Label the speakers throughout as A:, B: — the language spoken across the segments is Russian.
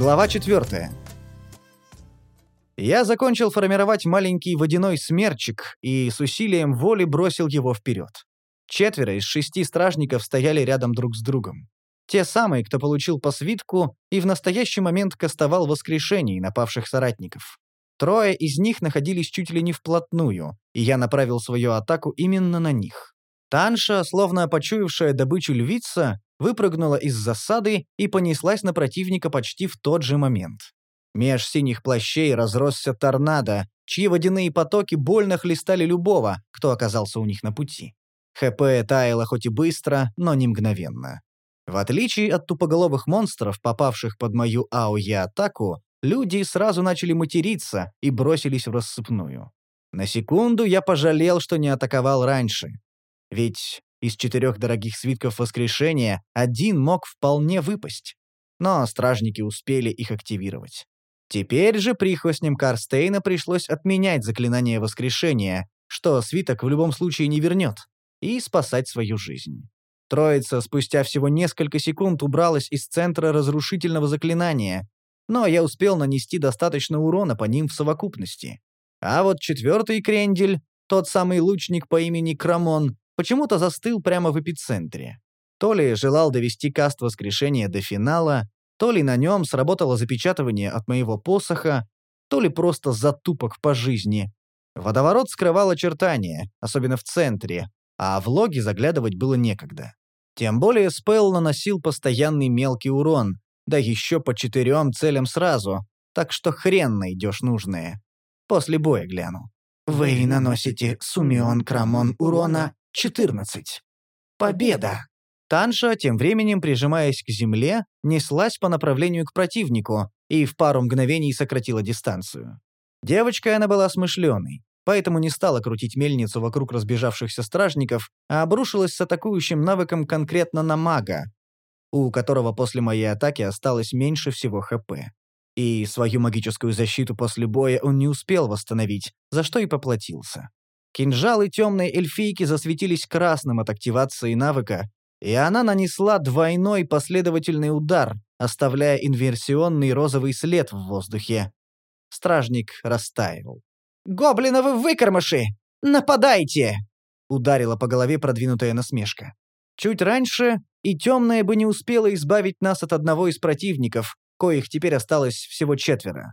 A: Глава 4. Я закончил формировать маленький водяной смерчик и с усилием воли бросил его вперед. Четверо из шести стражников стояли рядом друг с другом. Те самые, кто получил по свитку и в настоящий момент кастовал воскрешений напавших соратников. Трое из них находились чуть ли не вплотную, и я направил свою атаку именно на них. Танша, словно почуявшая добычу львица, выпрыгнула из засады и понеслась на противника почти в тот же момент. Меж синих плащей разросся торнадо, чьи водяные потоки больно хлестали любого, кто оказался у них на пути. ХП таяло хоть и быстро, но не мгновенно. В отличие от тупоголовых монстров, попавших под мою АОЕ-атаку, люди сразу начали материться и бросились в рассыпную. На секунду я пожалел, что не атаковал раньше. Ведь из четырех дорогих свитков воскрешения один мог вполне выпасть. Но стражники успели их активировать. Теперь же прихвостням Карстейна пришлось отменять заклинание воскрешения, что свиток в любом случае не вернет, и спасать свою жизнь. Троица спустя всего несколько секунд убралась из центра разрушительного заклинания, но я успел нанести достаточно урона по ним в совокупности. А вот четвертый крендель, тот самый лучник по имени Крамон, почему-то застыл прямо в эпицентре. То ли желал довести каст воскрешения до финала, то ли на нем сработало запечатывание от моего посоха, то ли просто затупок по жизни. Водоворот скрывал очертания, особенно в центре, а в логи заглядывать было некогда. Тем более спел наносил постоянный мелкий урон, да еще по четырем целям сразу, так что хрен найдешь нужное. После боя гляну.
B: Вы наносите сумион крамон урона 14. Победа!
A: Танша, тем временем прижимаясь к земле, неслась по направлению к противнику и в пару мгновений сократила дистанцию. Девочка она была смышленой, поэтому не стала крутить мельницу вокруг разбежавшихся стражников, а обрушилась с атакующим навыком конкретно на мага, у которого после моей атаки осталось меньше всего ХП. И свою магическую защиту после боя он не успел восстановить, за что и поплатился. Кинжалы темной эльфийки засветились красным от активации навыка, и она нанесла двойной последовательный удар, оставляя инверсионный розовый след в воздухе. Стражник растаял. «Гоблиновы выкормыши! Нападайте!» Ударила по голове продвинутая насмешка. Чуть раньше и темная бы не успела избавить нас от одного из противников, коих теперь осталось всего четверо.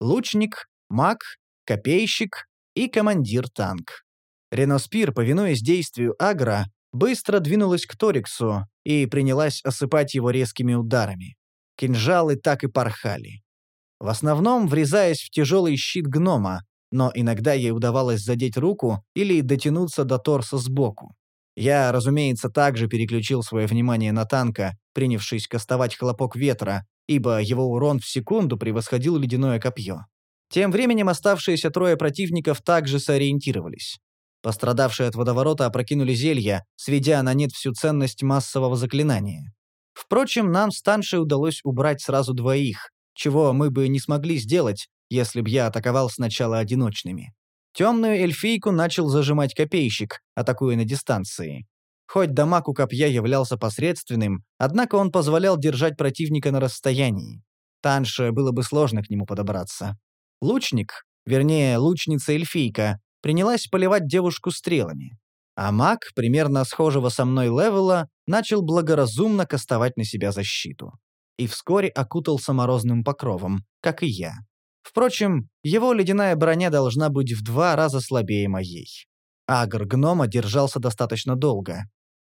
A: Лучник, маг, копейщик и командир-танк. Реноспир, повинуясь действию Агра, быстро двинулась к Ториксу и принялась осыпать его резкими ударами. Кинжалы так и порхали. В основном врезаясь в тяжелый щит гнома, но иногда ей удавалось задеть руку или дотянуться до торса сбоку. Я, разумеется, также переключил свое внимание на танка, принявшись кастовать хлопок ветра, ибо его урон в секунду превосходил ледяное копье. Тем временем оставшиеся трое противников также сориентировались. Пострадавшие от водоворота опрокинули зелья, сведя на нет всю ценность массового заклинания. Впрочем, нам с Таншей удалось убрать сразу двоих, чего мы бы не смогли сделать, если б я атаковал сначала одиночными. Темную эльфийку начал зажимать копейщик, атакуя на дистанции. Хоть дамаг у копья являлся посредственным, однако он позволял держать противника на расстоянии. Танше было бы сложно к нему подобраться. Лучник, вернее, лучница-эльфийка, принялась поливать девушку стрелами. А маг, примерно схожего со мной левела, начал благоразумно кастовать на себя защиту. И вскоре окутался морозным покровом, как и я. Впрочем, его ледяная броня должна быть в два раза слабее моей. Агр гнома держался достаточно долго.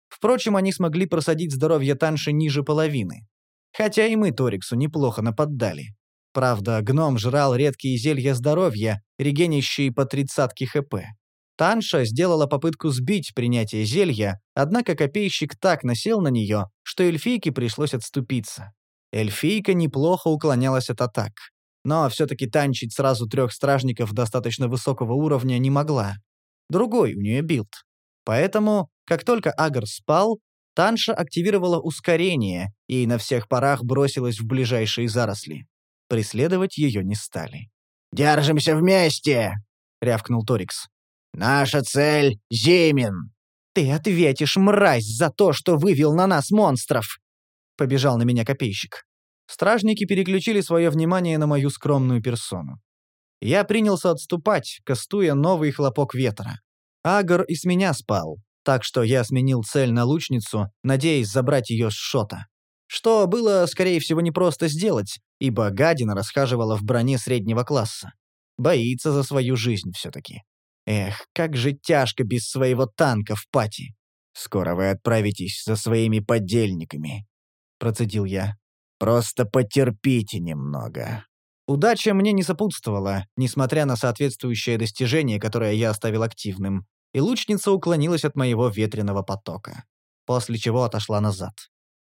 A: Впрочем, они смогли просадить здоровье Танши ниже половины. Хотя и мы Ториксу неплохо наподдали. Правда, гном жрал редкие зелья здоровья, регенящие по тридцатке хп. Танша сделала попытку сбить принятие зелья, однако копейщик так насел на нее, что эльфийке пришлось отступиться. Эльфийка неплохо уклонялась от атак. Но все-таки танчить сразу трех стражников достаточно высокого уровня не могла. Другой у нее билд. Поэтому, как только агр спал, Танша активировала ускорение и на всех парах бросилась в ближайшие заросли. Преследовать ее не стали.
B: «Держимся вместе!» — рявкнул Торикс. «Наша цель — Зимин!»
A: «Ты ответишь, мразь, за то, что вывел на нас монстров!» — побежал на меня копейщик. Стражники переключили свое внимание на мою скромную персону. Я принялся отступать, кастуя новый хлопок ветра. Агр и с меня спал, так что я сменил цель на лучницу, надеясь забрать ее с шота. Что было, скорее всего, непросто сделать, ибо гадина расхаживала в броне среднего класса. Боится за свою жизнь все-таки. Эх, как же тяжко без своего танка в пати. «Скоро вы отправитесь за своими подельниками», — процедил я. «Просто потерпите немного». Удача мне не сопутствовала, несмотря на соответствующее достижение, которое я оставил активным, и лучница уклонилась от моего ветреного потока, после чего отошла назад.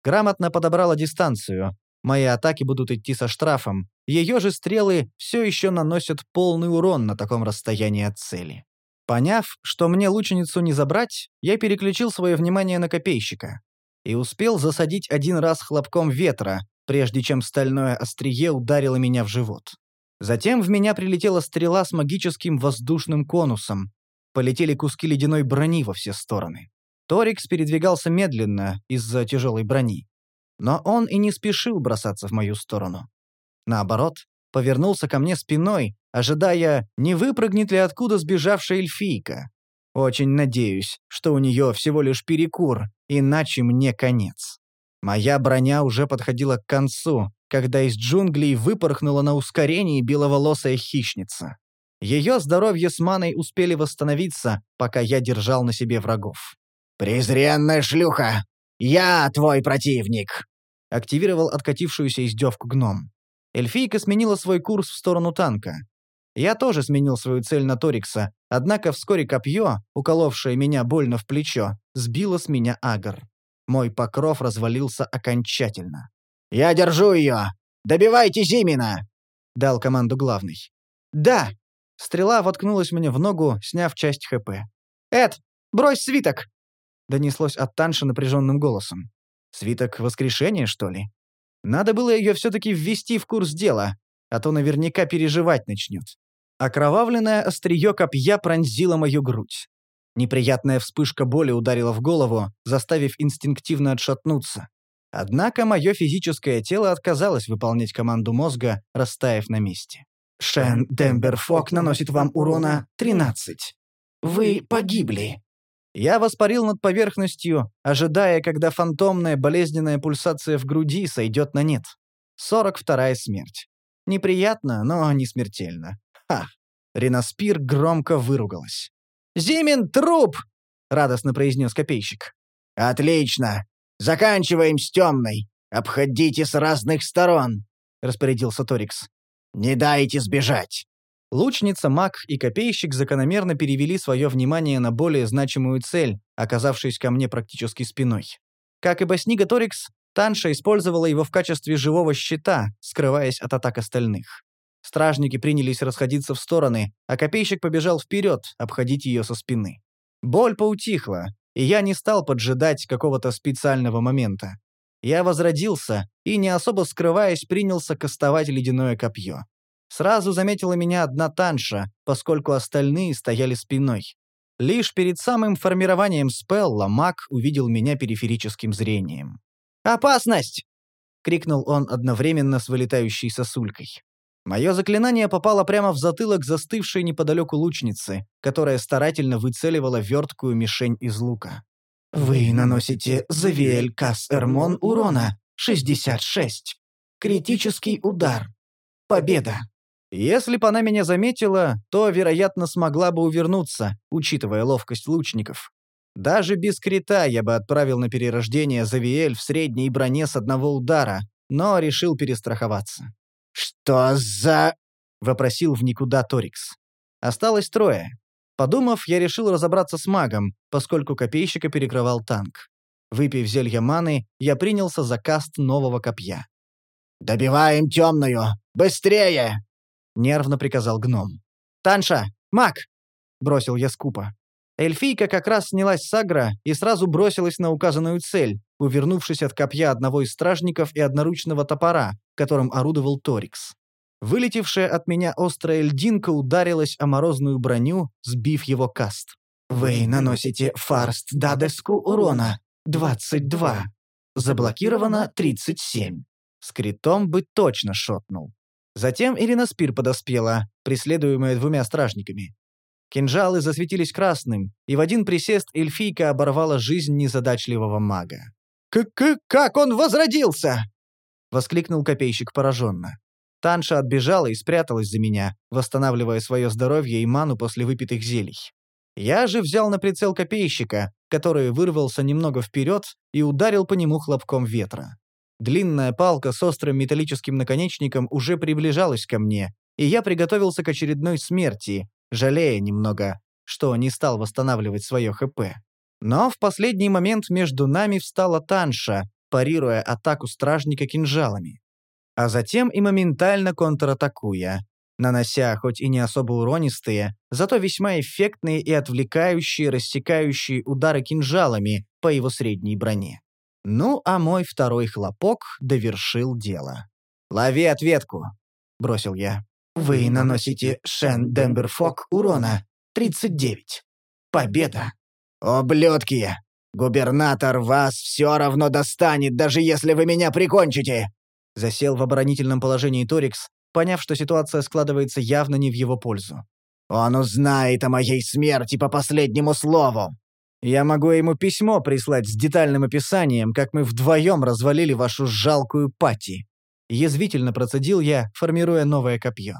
A: Грамотно подобрала дистанцию. Мои атаки будут идти со штрафом, ее же стрелы все еще наносят полный урон на таком расстоянии от цели. Поняв, что мне лучницу не забрать, я переключил свое внимание на копейщика и успел засадить один раз хлопком ветра, прежде чем стальное острие ударило меня в живот. Затем в меня прилетела стрела с магическим воздушным конусом. Полетели куски ледяной брони во все стороны. Торикс передвигался медленно из-за тяжелой брони. Но он и не спешил бросаться в мою сторону. Наоборот, повернулся ко мне спиной, ожидая, не выпрыгнет ли откуда сбежавшая эльфийка. Очень надеюсь, что у нее всего лишь перекур, иначе мне конец. Моя броня уже подходила к концу, когда из джунглей выпорхнула на ускорении беловолосая хищница. Ее здоровье с маной успели восстановиться, пока я держал на себе врагов.
B: «Презренная шлюха! Я твой противник!»
A: Активировал откатившуюся издевку гном. Эльфийка сменила свой курс в сторону танка. Я тоже сменил свою цель на Торикса, однако вскоре копье, уколовшее меня больно в плечо, сбило с меня агр. Мой покров развалился окончательно.
B: «Я держу ее! Добивайте Зимина!»
A: — дал команду главный. «Да!» — стрела воткнулась мне в ногу, сняв часть ХП. «Эд, брось свиток!» — донеслось от Танши напряженным голосом. «Свиток воскрешения, что ли?» Надо было ее все-таки ввести в курс дела, а то наверняка переживать начнет. Окровавленное острие копья пронзило мою грудь. Неприятная вспышка боли ударила в голову, заставив инстинктивно отшатнуться. Однако мое физическое тело отказалось выполнять команду мозга, растаяв на месте.
B: «Шен Демберфок наносит вам урона 13. Вы погибли».
A: Я воспарил над поверхностью, ожидая, когда фантомная болезненная пульсация в груди сойдет на нет. 42-я смерть. Неприятно, но не смертельно. Ха! Ренаспир громко выругалась. «Зимин труп!» — радостно произнес копейщик.
B: «Отлично! Заканчиваем с темной! Обходите с разных сторон!» — распорядился Торикс. «Не дайте сбежать!»
A: Лучница, маг и копейщик закономерно перевели свое внимание на более значимую цель, оказавшись ко мне практически спиной. Как и Баснига Торикс, Танша использовала его в качестве живого щита, скрываясь от атак остальных. Стражники принялись расходиться в стороны, а копейщик побежал вперед, обходить ее со спины. Боль поутихла, и я не стал поджидать какого-то специального момента. Я возродился и, не особо скрываясь, принялся кастовать ледяное копье. Сразу заметила меня одна танша, поскольку остальные стояли спиной. Лишь перед самым формированием спелла маг увидел меня периферическим зрением. «Опасность!» — крикнул он одновременно с вылетающей сосулькой. Мое заклинание попало прямо в затылок застывшей неподалеку лучницы, которая старательно выцеливала верткую мишень из лука.
B: «Вы наносите Завиэль Кас-Эрмон урона 66. Критический удар. Победа!»
A: Если бы она меня заметила, то, вероятно, смогла бы увернуться, учитывая ловкость лучников. Даже без крита я бы отправил на перерождение Завиэль в средней броне с одного удара, но решил перестраховаться.
B: «Что за...»
A: — вопросил в никуда Торикс. Осталось трое. Подумав, я решил разобраться с магом, поскольку копейщика перекрывал танк. Выпив зелье маны, я принялся за каст нового копья.
B: «Добиваем темную! Быстрее!» — нервно приказал гном.
A: «Танша! Маг!» — бросил я скупо. Эльфийка как раз снялась с агра и сразу бросилась на указанную цель, увернувшись от копья одного из стражников и одноручного топора, которым орудовал Торикс. Вылетевшая от меня острая льдинка ударилась о морозную броню, сбив его каст.
B: «Вы наносите фарст дадеску урона. 22. Заблокировано 37.
A: С критом бы точно шотнул. Затем Ирина Спир подоспела, преследуемая двумя стражниками. Кинжалы засветились красным, и в один присест эльфийка оборвала жизнь незадачливого мага.
B: «К-к... как он возродился?»
A: — воскликнул копейщик пораженно. Танша отбежала и спряталась за меня, восстанавливая свое здоровье и ману после выпитых зелий. Я же взял на прицел копейщика, который вырвался немного вперед и ударил по нему хлопком ветра. Длинная палка с острым металлическим наконечником уже приближалась ко мне, и я приготовился к очередной смерти, жалея немного, что не стал восстанавливать свое ХП. Но в последний момент между нами встала Танша, парируя атаку стражника кинжалами. А затем и моментально контратакуя, нанося хоть и не особо уронистые, зато весьма эффектные и отвлекающие, рассекающие удары кинжалами по его средней броне. Ну, а мой второй хлопок довершил дело. «Лови ответку», — бросил я.
B: «Вы наносите Шен Демберфок урона. 39. Победа!» «Ублюдки! Губернатор вас все равно достанет, даже если вы меня прикончите!»
A: Засел в оборонительном положении Торикс, поняв, что ситуация складывается явно не в его пользу.
B: «Он узнает о моей смерти по последнему слову!»
A: «Я могу ему письмо прислать с детальным описанием, как мы вдвоем развалили вашу жалкую пати». Язвительно процедил я, формируя новое копье.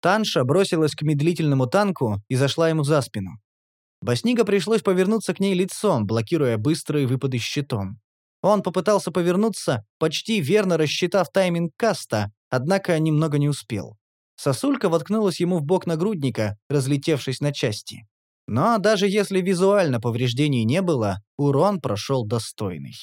A: Танша бросилась к медлительному танку и зашла ему за спину. Баснига пришлось повернуться к ней лицом, блокируя быстрые выпады щитом. Он попытался повернуться, почти верно рассчитав тайминг каста, однако немного не успел. Сосулька воткнулась ему в бок нагрудника, разлетевшись на части. Но даже если визуально повреждений не было, урон прошел достойный.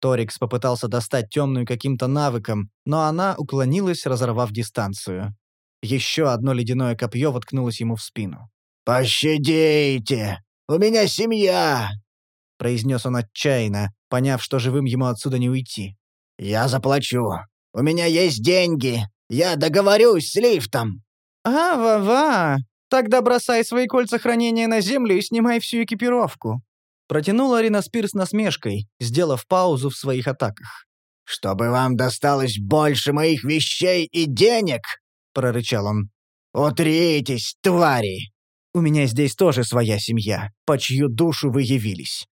A: Торикс попытался достать темную каким-то навыком, но она уклонилась, разорвав дистанцию. Еще одно ледяное копье воткнулось ему в спину.
B: «Пощадите! У меня семья!»
A: — произнес он отчаянно, поняв, что живым ему отсюда не уйти.
B: «Я заплачу. У меня есть деньги. Я договорюсь с лифтом».
A: «А-ва-ва! Тогда бросай свои кольца хранения на землю и снимай всю экипировку». Протянула Арина Спирс насмешкой, сделав паузу в своих атаках.
B: «Чтобы вам досталось больше моих вещей и денег!» — прорычал он. «Утритесь, твари!»
A: «У меня здесь тоже своя семья, по чью душу вы явились.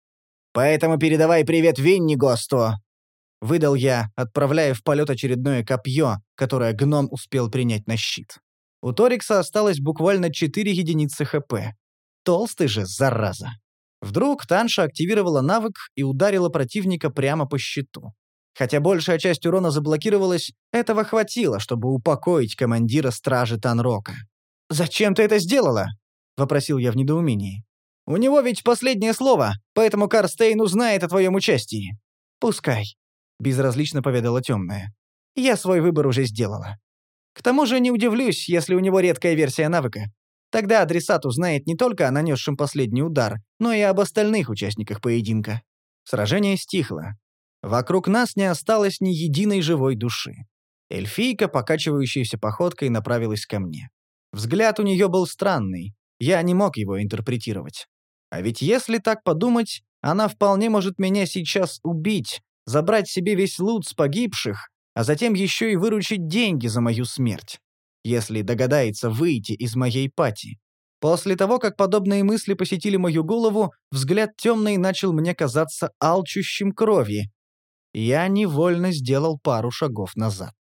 A: Поэтому передавай привет Винни Госту!» Выдал я, отправляя в полет очередное копье, которое гном успел принять на щит. У Торикса осталось буквально 4 единицы ХП. Толстый же, зараза. Вдруг Танша активировала навык и ударила противника прямо по щиту. Хотя большая часть урона заблокировалась, этого хватило, чтобы упокоить командира стражи Танрока. «Зачем ты это сделала?» — вопросил я в недоумении. У него ведь последнее слово, поэтому Карстейн узнает о твоем участии». «Пускай», — безразлично поведала темная. «Я свой выбор уже сделала. К тому же не удивлюсь, если у него редкая версия навыка. Тогда адресат узнает не только о нанесшем последний удар, но и об остальных участниках поединка». Сражение стихло. Вокруг нас не осталось ни единой живой души. Эльфийка, покачивающаяся походкой, направилась ко мне. Взгляд у нее был странный. Я не мог его интерпретировать. А ведь если так подумать, она вполне может меня сейчас убить, забрать себе весь лут с погибших, а затем еще и выручить деньги за мою смерть. Если догадается выйти из моей пати. После того, как подобные мысли посетили мою голову, взгляд темный начал мне казаться алчущим крови. Я невольно сделал пару шагов назад.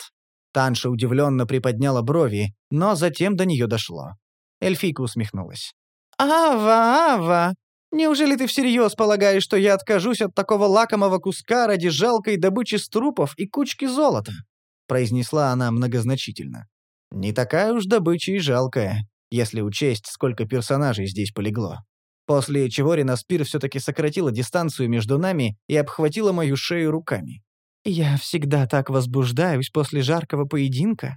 A: Танша удивленно приподняла брови, но затем до нее дошло. Эльфийка усмехнулась. «Ава, Ава, неужели ты всерьез полагаешь, что я откажусь от такого лакомого куска ради жалкой добычи струпов и кучки золота?» произнесла она многозначительно. «Не такая уж добыча и жалкая, если учесть, сколько персонажей здесь полегло». После чего Ренаспир все-таки сократила дистанцию между нами и обхватила мою шею руками. «Я всегда так возбуждаюсь после жаркого поединка.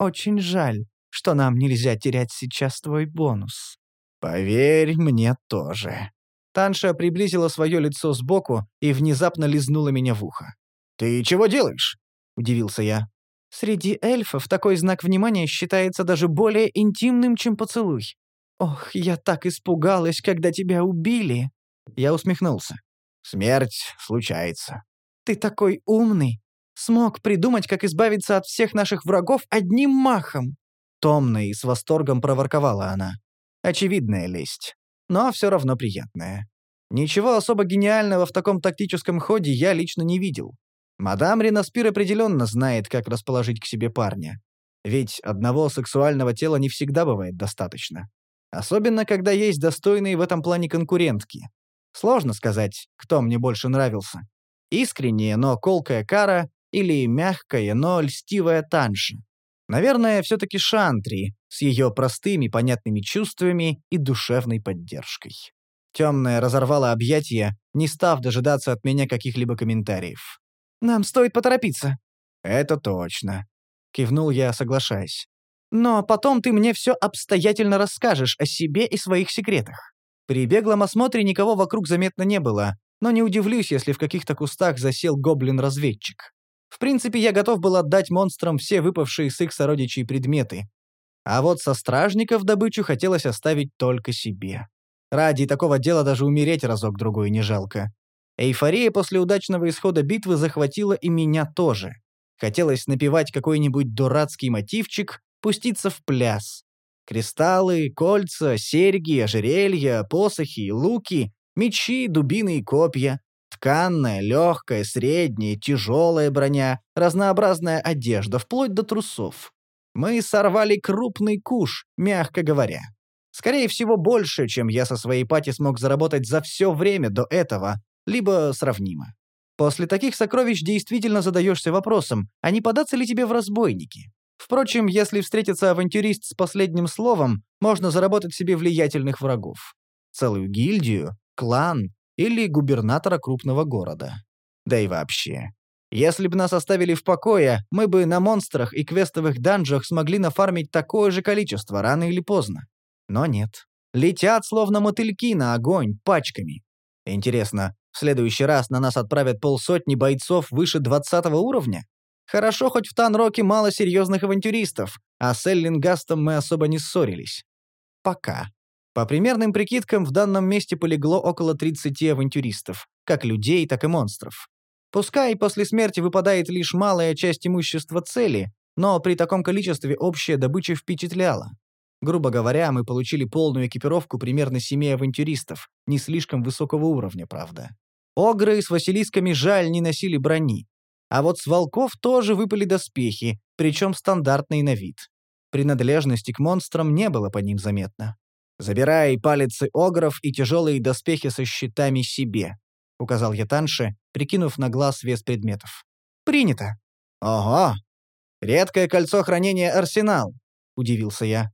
A: Очень жаль, что нам нельзя терять сейчас твой бонус». «Поверь, мне тоже». Танша приблизила свое лицо сбоку и внезапно лизнула меня в ухо. «Ты чего делаешь?» — удивился я. «Среди эльфов такой знак внимания считается даже более интимным, чем поцелуй. Ох, я так испугалась, когда тебя убили!» Я усмехнулся. «Смерть случается». «Ты такой умный. смог придумать, как избавиться от всех наших врагов одним махом!» Томно и с восторгом проворковала она. Очевидная лесть, но все равно приятная. Ничего особо гениального в таком тактическом ходе я лично не видел. Мадам Ренаспир определенно знает, как расположить к себе парня. Ведь одного сексуального тела не всегда бывает достаточно. Особенно, когда есть достойные в этом плане конкурентки. Сложно сказать, кто мне больше нравился. Искренняя, но колкая кара или мягкая, но льстивая танша. Наверное, все-таки Шантри с ее простыми, понятными чувствами и душевной поддержкой. Темная разорвала объятия, не став дожидаться от меня каких-либо комментариев. «Нам стоит поторопиться». «Это точно», — кивнул я, соглашаясь. «Но потом ты мне все обстоятельно расскажешь о себе и своих секретах». При беглом осмотре никого вокруг заметно не было, но не удивлюсь, если в каких-то кустах засел гоблин-разведчик. В принципе, я готов был отдать монстрам все выпавшие с их сородичей предметы. А вот со стражников добычу хотелось оставить только себе. Ради такого дела даже умереть разок-другой не жалко. Эйфория после удачного исхода битвы захватила и меня тоже. Хотелось напевать какой-нибудь дурацкий мотивчик, пуститься в пляс. Кристаллы, кольца, серьги, ожерелья, посохи, луки, мечи, дубины и копья. Тканная, легкая, средняя, тяжелая броня, разнообразная одежда, вплоть до трусов. Мы сорвали крупный куш, мягко говоря. Скорее всего, больше, чем я со своей пати смог заработать за все время до этого, либо сравнимо. После таких сокровищ действительно задаешься вопросом, а не податься ли тебе в разбойники? Впрочем, если встретится авантюрист с последним словом, можно заработать себе влиятельных врагов. Целую гильдию, клан или губернатора крупного города. Да и вообще. Если бы нас оставили в покое, мы бы на монстрах и квестовых данжах смогли нафармить такое же количество рано или поздно. Но нет. Летят словно мотыльки на огонь, пачками. Интересно, в следующий раз на нас отправят полсотни бойцов выше 20 уровня? Хорошо, хоть в Танроке мало серьезных авантюристов, а с Эллингастом мы особо не ссорились. Пока. По примерным прикидкам, в данном месте полегло около 30 авантюристов, как людей, так и монстров. Пускай после смерти выпадает лишь малая часть имущества цели, но при таком количестве общая добыча впечатляла. Грубо говоря, мы получили полную экипировку примерно семи авантюристов, не слишком высокого уровня, правда. Огры с василисками жаль не носили брони. А вот с волков тоже выпали доспехи, причем стандартные на вид. Принадлежности к монстрам не было по ним заметно. «Забирай палицы огров и тяжелые доспехи со щитами себе», — указал я Танше, прикинув на глаз вес предметов. «Принято». «Ого! Редкое кольцо хранения арсенал», — удивился я.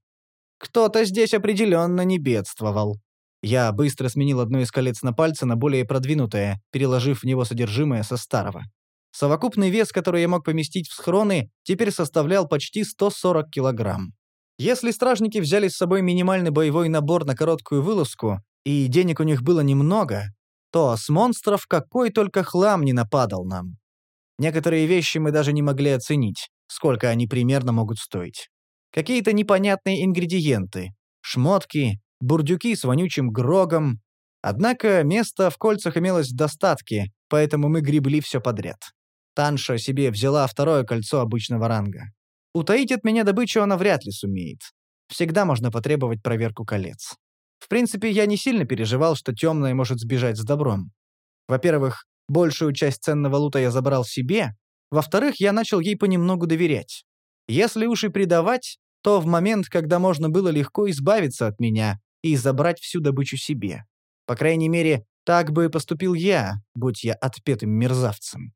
A: «Кто-то здесь определенно не бедствовал». Я быстро сменил одно из колец на пальце на более продвинутое, переложив в него содержимое со старого. Совокупный вес, который я мог поместить в схроны, теперь составлял почти 140 килограмм. Если стражники взяли с собой минимальный боевой набор на короткую вылазку, и денег у них было немного, то с монстров какой только хлам не нападал нам. Некоторые вещи мы даже не могли оценить, сколько они примерно могут стоить. Какие-то непонятные ингредиенты, шмотки, бурдюки с вонючим грогом. Однако места в кольцах имелось в достатке, поэтому мы гребли все подряд. Танша себе взяла второе кольцо обычного ранга. Утаить от меня добычу она вряд ли сумеет. Всегда можно потребовать проверку колец. В принципе, я не сильно переживал, что темная может сбежать с добром. Во-первых, большую часть ценного лута я забрал себе. Во-вторых, я начал ей понемногу доверять. Если уж и предавать, то в момент, когда можно было легко избавиться от меня и забрать всю добычу себе. По крайней мере, так бы поступил я, будь я отпетым мерзавцем.